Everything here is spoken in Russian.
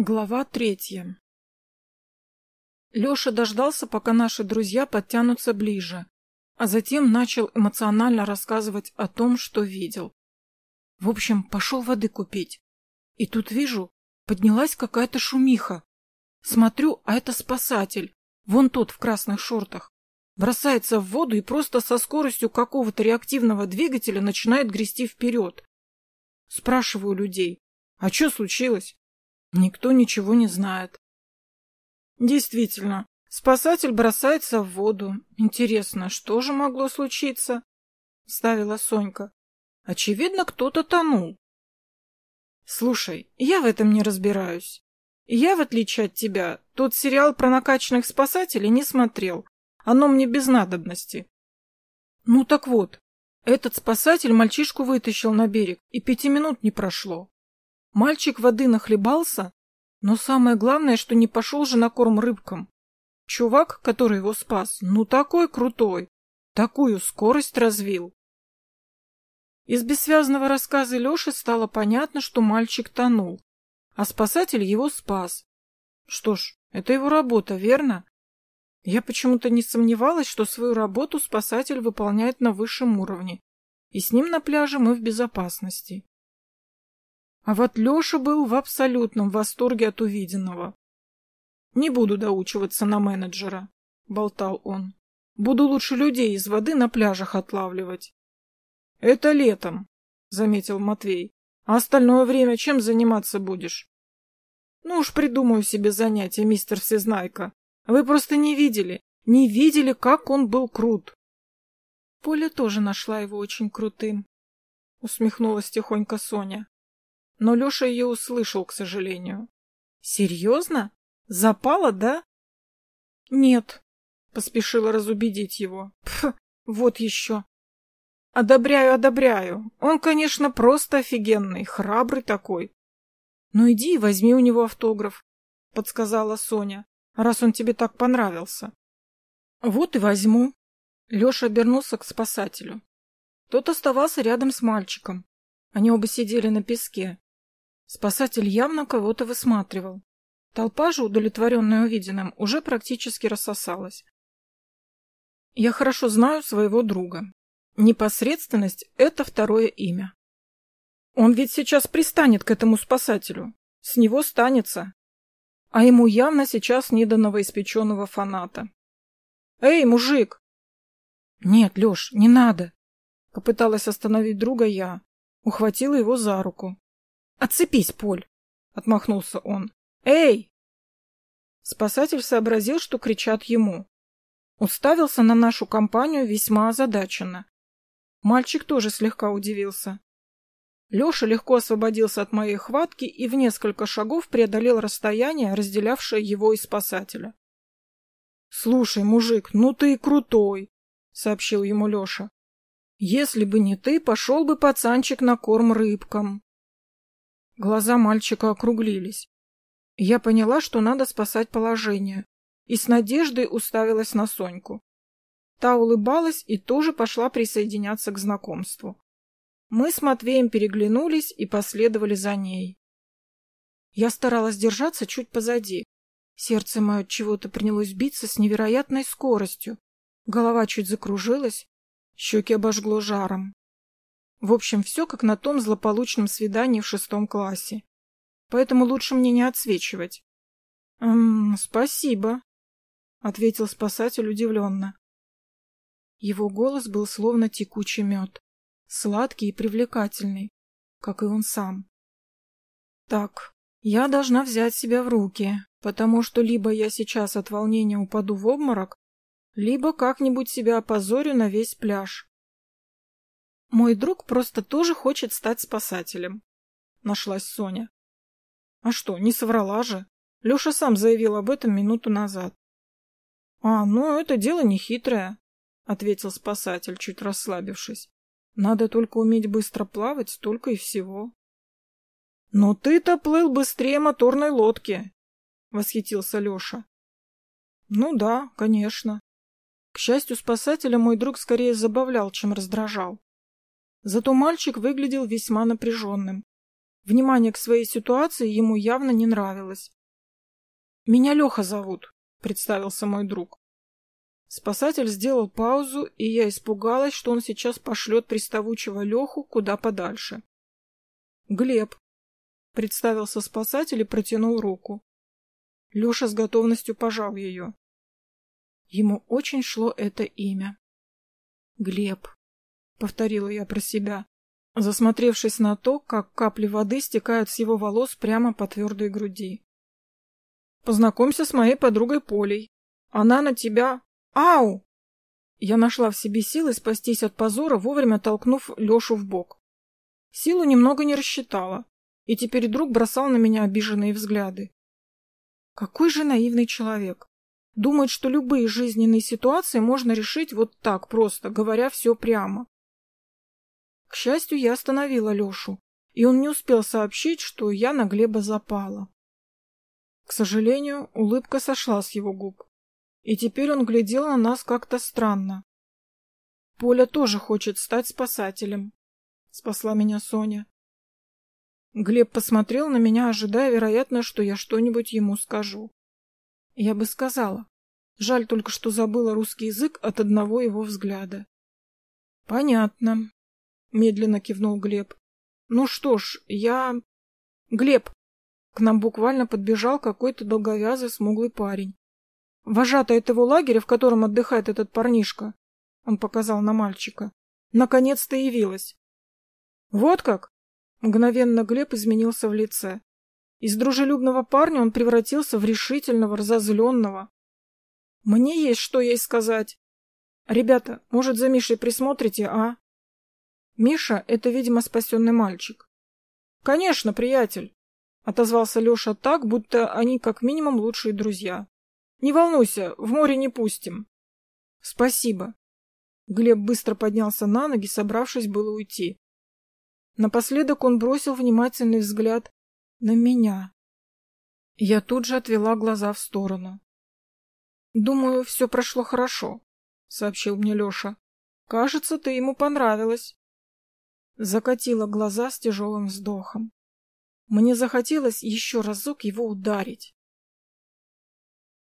Глава третья Леша дождался, пока наши друзья подтянутся ближе, а затем начал эмоционально рассказывать о том, что видел. В общем, пошел воды купить. И тут вижу, поднялась какая-то шумиха. Смотрю, а это спасатель, вон тот в красных шортах. Бросается в воду и просто со скоростью какого-то реактивного двигателя начинает грести вперед. Спрашиваю людей, а что случилось? Никто ничего не знает. Действительно, спасатель бросается в воду. Интересно, что же могло случиться? Ставила Сонька. Очевидно, кто-то тонул. Слушай, я в этом не разбираюсь. Я, в отличие от тебя, тот сериал про накачанных спасателей не смотрел. Оно мне без надобности. Ну так вот, этот спасатель мальчишку вытащил на берег, и пяти минут не прошло. Мальчик воды нахлебался, но самое главное, что не пошел же на корм рыбкам. Чувак, который его спас, ну такой крутой, такую скорость развил. Из бессвязного рассказа Леши стало понятно, что мальчик тонул, а спасатель его спас. Что ж, это его работа, верно? Я почему-то не сомневалась, что свою работу спасатель выполняет на высшем уровне, и с ним на пляже мы в безопасности. А вот Леша был в абсолютном восторге от увиденного. «Не буду доучиваться на менеджера», — болтал он. «Буду лучше людей из воды на пляжах отлавливать». «Это летом», — заметил Матвей. «А остальное время чем заниматься будешь?» «Ну уж придумаю себе занятие, мистер Всезнайка. Вы просто не видели, не видели, как он был крут». Поля тоже нашла его очень крутым, — усмехнулась тихонько Соня. Но Леша ее услышал, к сожалению. «Серьезно? Запала, да?» «Нет», — поспешила разубедить его. «Пф, вот еще». «Одобряю, одобряю. Он, конечно, просто офигенный, храбрый такой». «Ну иди и возьми у него автограф», — подсказала Соня, «раз он тебе так понравился». «Вот и возьму». Леша обернулся к спасателю. Тот оставался рядом с мальчиком. Они оба сидели на песке. Спасатель явно кого-то высматривал. Толпа же, удовлетворенная увиденным, уже практически рассосалась. Я хорошо знаю своего друга. Непосредственность — это второе имя. Он ведь сейчас пристанет к этому спасателю. С него станется. А ему явно сейчас не до новоиспеченного фаната. «Эй, мужик!» «Нет, Леш, не надо!» Попыталась остановить друга я. Ухватила его за руку. «Отцепись, Поль!» — отмахнулся он. «Эй!» Спасатель сообразил, что кричат ему. Уставился на нашу компанию весьма озадаченно. Мальчик тоже слегка удивился. Леша легко освободился от моей хватки и в несколько шагов преодолел расстояние, разделявшее его и спасателя. — Слушай, мужик, ну ты и крутой, — сообщил ему Леша. — Если бы не ты, пошел бы пацанчик на корм рыбкам. Глаза мальчика округлились. Я поняла, что надо спасать положение, и с надеждой уставилась на Соньку. Та улыбалась и тоже пошла присоединяться к знакомству. Мы с Матвеем переглянулись и последовали за ней. Я старалась держаться чуть позади. Сердце мое чего-то принялось биться с невероятной скоростью. Голова чуть закружилась, щеки обожгло жаром. В общем, все как на том злополучном свидании в шестом классе. Поэтому лучше мне не отсвечивать. — Эм, спасибо, — ответил спасатель удивленно. Его голос был словно текучий мед, сладкий и привлекательный, как и он сам. Так, я должна взять себя в руки, потому что либо я сейчас от волнения упаду в обморок, либо как-нибудь себя опозорю на весь пляж. Мой друг просто тоже хочет стать спасателем. Нашлась Соня. А что, не соврала же? Леша сам заявил об этом минуту назад. А, ну, это дело не хитрое, ответил спасатель, чуть расслабившись. Надо только уметь быстро плавать, столько и всего. Но ты-то плыл быстрее моторной лодки, восхитился Леша. Ну да, конечно. К счастью спасателя мой друг скорее забавлял, чем раздражал. Зато мальчик выглядел весьма напряженным. Внимание к своей ситуации ему явно не нравилось. «Меня Леха зовут», — представился мой друг. Спасатель сделал паузу, и я испугалась, что он сейчас пошлет приставучего Леху куда подальше. «Глеб», — представился спасатель и протянул руку. Леша с готовностью пожал ее. Ему очень шло это имя. «Глеб», — повторила я про себя, засмотревшись на то, как капли воды стекают с его волос прямо по твердой груди. «Познакомься с моей подругой Полей. Она на тебя Ау! Я нашла в себе силы спастись от позора, вовремя толкнув Лешу в бок. Силу немного не рассчитала, и теперь друг бросал на меня обиженные взгляды. Какой же наивный человек. Думает, что любые жизненные ситуации можно решить вот так просто, говоря все прямо. К счастью, я остановила Лешу, и он не успел сообщить, что я на Глеба запала. К сожалению, улыбка сошла с его губ и теперь он глядел на нас как-то странно. Поля тоже хочет стать спасателем, спасла меня Соня. Глеб посмотрел на меня, ожидая, вероятно, что я что-нибудь ему скажу. Я бы сказала. Жаль только, что забыла русский язык от одного его взгляда. Понятно, медленно кивнул Глеб. Ну что ж, я... Глеб! К нам буквально подбежал какой-то долговязый смуглый парень. Вожатая этого лагеря, в котором отдыхает этот парнишка, он показал на мальчика, наконец-то явилась. Вот как? Мгновенно Глеб изменился в лице. Из дружелюбного парня он превратился в решительного, разозленного. Мне есть что ей сказать. Ребята, может, за Мишей присмотрите, а? Миша — это, видимо, спасенный мальчик. Конечно, приятель, — отозвался Леша так, будто они как минимум лучшие друзья. Не волнуйся, в море не пустим. Спасибо. Глеб быстро поднялся на ноги, собравшись было уйти. Напоследок он бросил внимательный взгляд на меня. Я тут же отвела глаза в сторону. «Думаю, все прошло хорошо», — сообщил мне Леша. «Кажется, ты ему понравилась». Закатила глаза с тяжелым вздохом. Мне захотелось еще разок его ударить.